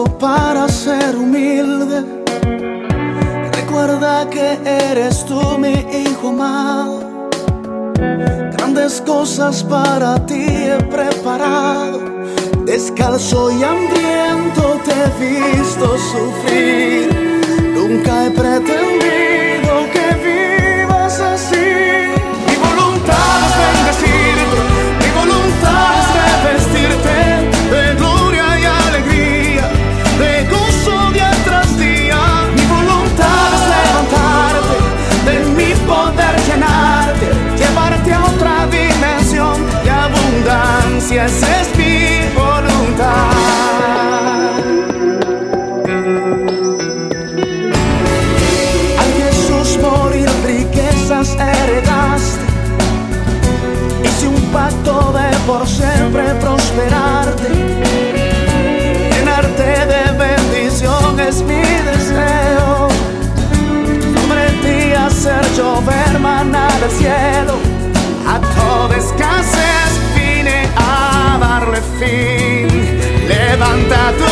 para ser humilde. Recuerda que eres tú mi hijo amado. Grandes cosas para ti he preparado. Descalzo y hambriento te he visto sufrir. Nunca he pretendido es mi deseo. Sobre ti hacer llover maná del cielo. A toda escasez vine a darle fin. Levanta tu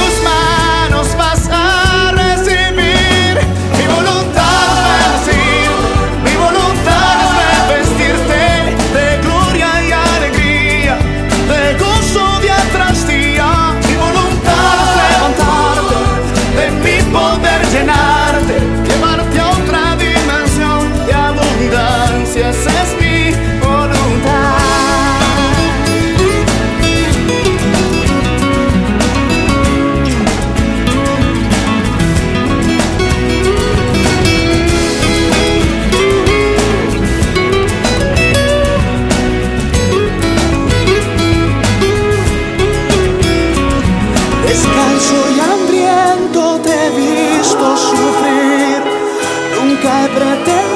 llenarte, llevarte a otra dimensión de abundancia. Esa es mi voluntad. Descanso y hambriento te vi. pra ter